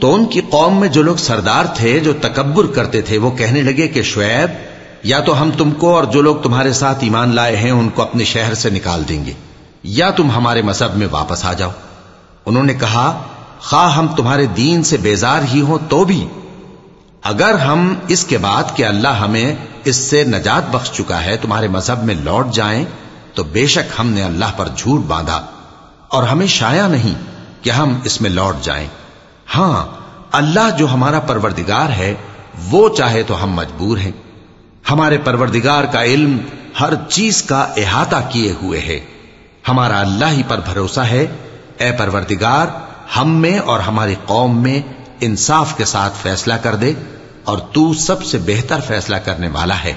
तो उनकी कौम में जो लोग सरदार थे जो तकबर करते थे वो कहने लगे कि शुएब या तो हम तुमको और जो लोग तुम्हारे साथ ईमान लाए हैं उनको अपने शहर से निकाल देंगे या तुम हमारे मजहब में वापस आ जाओ उन्होंने कहा खा हम तुम्हारे दीन से बेजार ही हो तो भी अगर हम इसके बाद कि अल्लाह हमें इससे नजात बख्श चुका है, तुम्हारे मज़हब में लौट जाएँ तो बेशक हमने अल्लाह पर झूठ बांधा। और हमें शाया नहीं कि हम इसमें लौट जाएँ। हाँ, अल्लाह जो हमारा परवरदिगार है, वो चाहे तो हम मजबूर हैं। हमारे परवरदिगार का इल्म हर चीज़ का अहाता किए हुए है। हमारा अल्लाह ही पर भरोसा है ए परवरदिगार, हम में और हमारी कौम में इंसाफ के साथ फैसला कर दे और तू सबसे बेहतर फैसला करने वाला है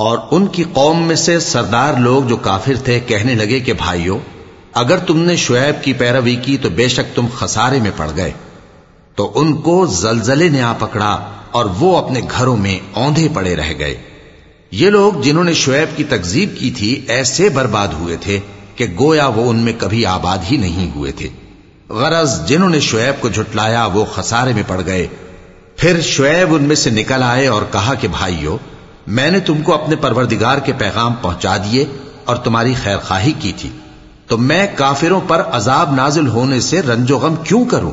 और उनकी कौम में से सरदार लोग जो काफिर थे कहने लगे कि भाइयों अगर तुमने शुएब की पैरवी की तो बेशक तुम खसारे में पड़ गए। तो उनको जलजले ने आ पकड़ा और वो अपने घरों में औंधे पड़े रह गए। ये लोग जिन्होंने शुएब की तकजीब की थी, ऐसे बर्बाद हुए थे कि गोया वो उनमें कभी आबाद ही नहीं हुए थे। गरज, जिन्होंने शुएब को झुटलाया, वो खसारे में पड़ गए। फिर शुएब उनमें से निकल आए और कहा कि, भाइयों, मैंने तुमको अपने परवरदिगार के पैगाम पहुँचा दिए और तुम्हारी खैर खाही की थी। तो मैं काफिरों पर अजाब नाजिल होने से रंजोगम क्यों करूं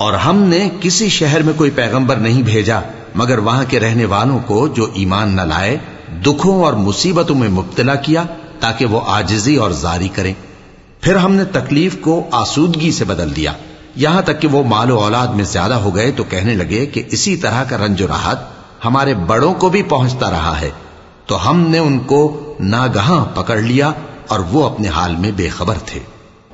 और हमने किसी शहर में कोई पैगंबर नहीं भेजा मगर वहां के रहने वालों को जो ईमान न लाए दुखों और मुसीबतों में मुब्तला किया ताकि वो आजिजी और जारी करें फिर हमने तकलीफ को आसूदगी से बदल दिया यहां तक कि वो मालो औलाद में ज्यादा हो गए तो कहने लगे कि इसी तरह का रंजो राहत हमारे बड़ों को भी पहुंचता रहा है तो हमने उनको नागहा पकड़ लिया और वो अपने हाल में बेखबर थे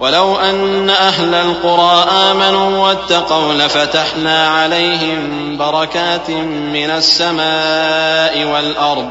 वलो अन अहल कुरा आमनु वत्तकौ लफतहना अलैहिम बरकातिम मिनस समाई वल अर्द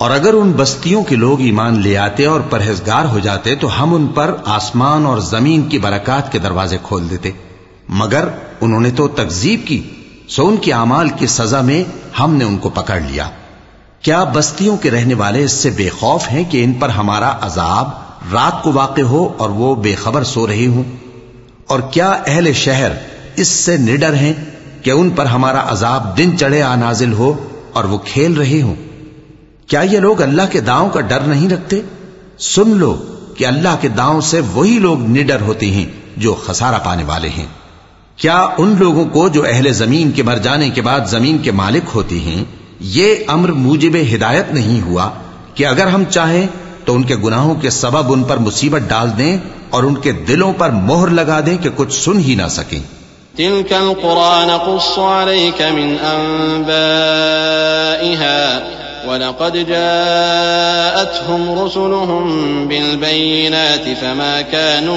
और अगर उन बस्तियों के लोग ईमान ले आते और परहेजगार हो जाते तो हम उन पर आसमान और जमीन की बरकत के दरवाजे खोल देते मगर उन्होंने तो तकजीब की सो उनके अमाल की सजा में हमने उनको पकड़ लिया क्या बस्तियों के रहने वाले इससे बेखौफ हैं कि इन पर हमारा अजाब रात को वाक़ हो और वो बेखबर सो रही हूँ? और क्या अहले शहर इससे निडर हैं कि उन पर हमारा अजाब दिन चढ़े आ नाजिल हो और वो खेल रहे हों? क्या ये लोग अल्लाह के दांव का डर नहीं रखते? सुन लो कि अल्लाह के दांव से वही लोग निडर होते हैं जो खसारा पाने वाले हैं। क्या उन लोगों को जो अहले ज़मीन के मर जाने के बाद ज़मीन के मालिक होती हैं ये अम्र मुजिब हिदायत नहीं हुआ कि अगर हम चाहें तो उनके गुनाहों के सबब उन पर मुसीबत डाल दें और उनके दिलों पर मोहर लगा दें कि कुछ सुन ही ना सकें तिलकल कुरान मिन वलक़द जाअतहुम रुसुलुहुम बिलबय्यिनाति फमा कानू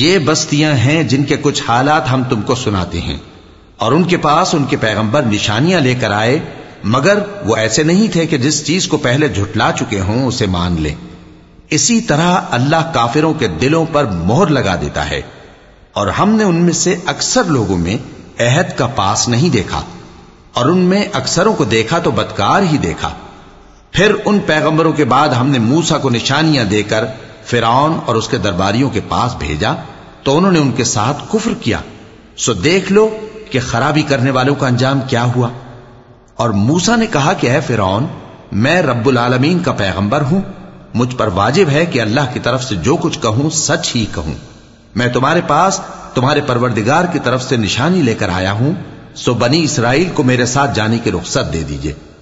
ये बस्तियां हैं जिनके कुछ हालात हम तुमको सुनाते हैं और उनके पास उनके पैगंबर निशानियाँ लेकर आए, मगर वो ऐसे नहीं थे कि जिस चीज़ को पहले झुटला चुके हों, उसे मान ले। इसी तरह अल्लाह काफिरों के दिलों पर मोहर लगा देता है, और हमने उनमें से अक्सर लोगों में अहद का पास नहीं देखा, और उनमें अक्सरों को देखा तो बदकार ही देखा। फिर उन पैगंबरों के बाद हमने मूसा को निशानियाँ देकर फिरौन और उसके दरबारियों के पास भेजा तो उन्होंने उनके साथ कुफर किया। सो देख लो कि खराबी करने वालों का अंजाम क्या हुआ? और मूसा ने कहा कि है फिर मैं रब्बुल आलमीन का पैगंबर हूँ। मुझ पर वाजिब है कि अल्लाह की तरफ़ से जो कुछ कहूँ, सच ही कहूँ। मैं तुम्हारे पास, तुम्हारे परवरदिगार की तरफ़ से निशानी लेकर आया हूँ, सो बनी इसराइल को मेरे साथ जाने की रुख्सत दे दीजिए।